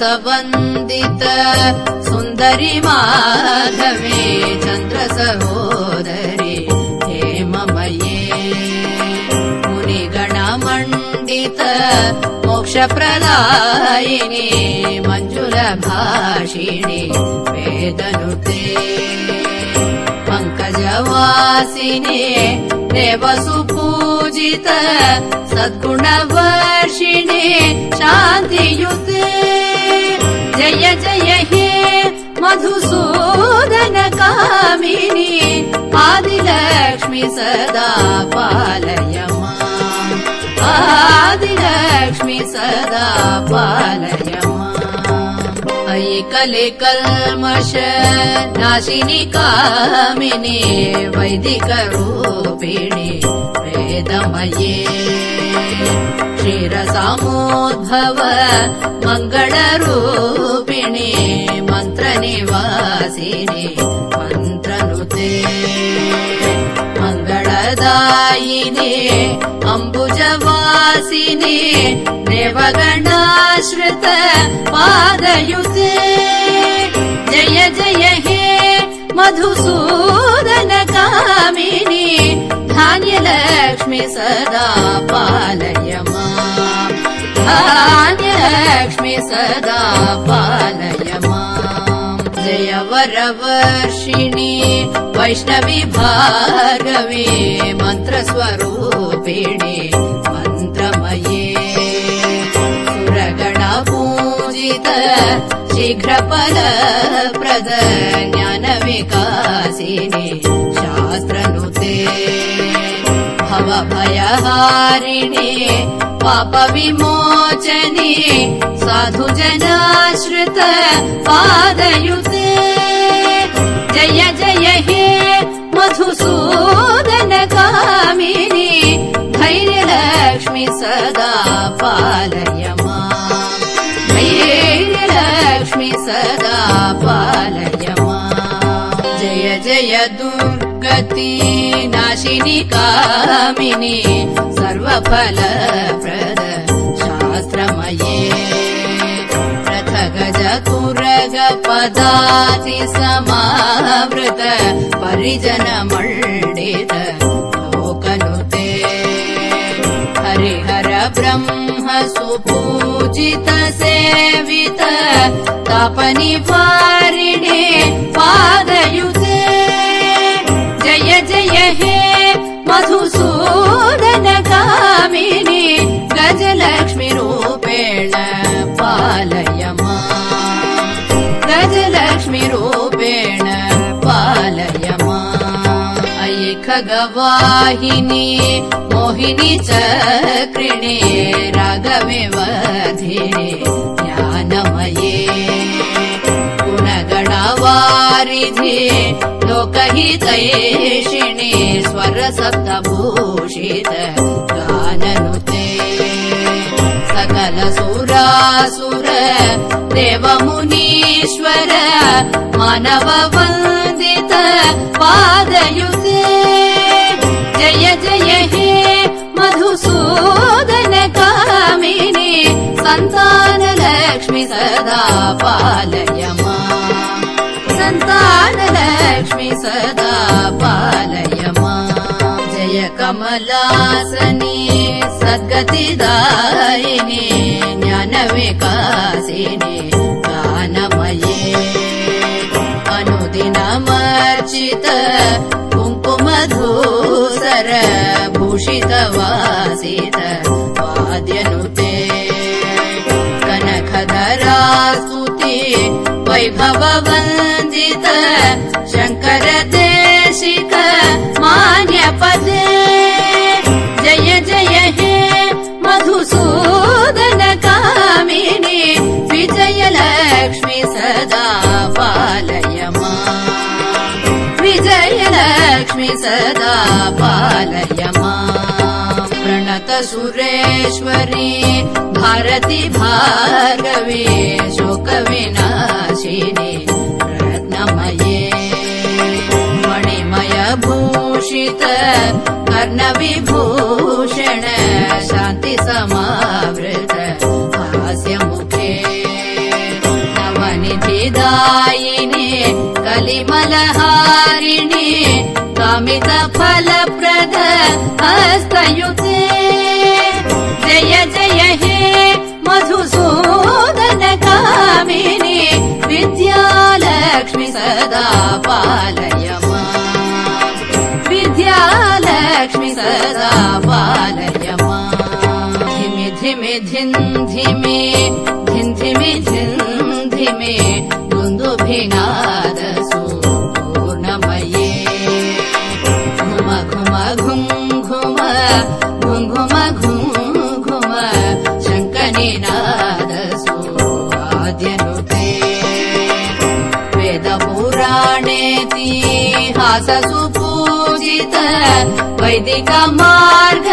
वन्दित सुन्दरि माधवे सहोदरि हेममये मुनिगणमण्डित मोक्षप्रदायिनि मञ्जुलभाषिणि वेदनुते। पङ्कजवासिने देवसुपूजित सद्गुणवर्षिणे शान्तियुते मधुसूदनकामिनि आदिलक्ष्मि सदा पालय माम् आदिलक्ष्मि सदा पालय माम् अयि कले कल्मष नाशिनि कामिनि वैदिकरूपिणि वेदमये। क्षीरसामोद्भव मङ्गलरूपिणि मन्त्रनिवासिनि मन्त्रनुते। मङ्गलदायिनि अम्बुजवासिनि देवगणाश्रित पादयुते सदा पालय धान्यलक्ष्मि सदा पालय माम् जय वरवर्षिणि वैष्णवि भार्गवे मन्त्रस्वरूपिणि मन्त्रमये। सुरगणपूजित शीघ्रफलप्रद ज्ञानविकासिनि शास्त्रनुते भवभयहारिणि पापविमोचने साधुजनाश्रित पादयुते। जय जय हे मधुसूदनकामिनि धैर्यलक्ष्मि सदा पालय माम् धैर्यलक्ष्मि सदा पालय माम् जय जय नाशिनि कामिनि सर्वफलप्रद शास्त्रमये रथ गज तुरग पदाति समावृत परिजनमण्डित लोकनुते हरिहर ब्रह्म सुपूजित सेवित तापनिवारिणे पादयुते मधुसूदनकामिनि गजलक्ष्मीरूपेण गजलक्ष्मीरूपेण पालय अयि खगवाहिनि मोहिनि चक्रिणे राघवे वधिरे ज्ञानमये गुणगणवारिधे लोकहितैषिणे स्वरसप्तभूषित गाननुते। सकल सुरासुर देवमुनीश्वर मानव वन्दित पादयुते। जय जय हे मधुसूदनकामिनि सन्तानलक्ष्मि सदा पालय माम् सन्तानलक्ष्मि सदा पालय माम् जय कमलासनि सद्गतिदायिनि ज्ञानविकासिनि कुङ्कुमधूसर भूषितवासित वैभववन्दित शङ्कर देशिक मान्यपदे। जय जय हे मधुसूदनकामिनि विजयलक्ष्मि सदा पालय माम् विजयलक्ष्मि सदा पालय माम् प्रणत सुरेश्वरी भारति भार्गवे शोकविनाशिनि भूषित कर्ण विभूषण शान्ति समावृत भास्य मुखे नम निधिनि कलिमलहारिणि कमित फलप्रद हस्तयुक्ते जय जय हे मधुसूदनकामिनि विद्यालक्ष्मि सदा पालय। सदा पालय धिमि धिमि धिन्धिमे धिन्धिमि धिन्धिमे धुन्दुभिनाद सूर्णमये घुम घुम मि घुम मे घुम नादसुणे घुम शङ्कनिनादसु आद्यनुते वेदपुराणेतिहास सु वैदिक मार्ग